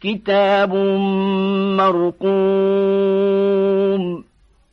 كتاب مرقوم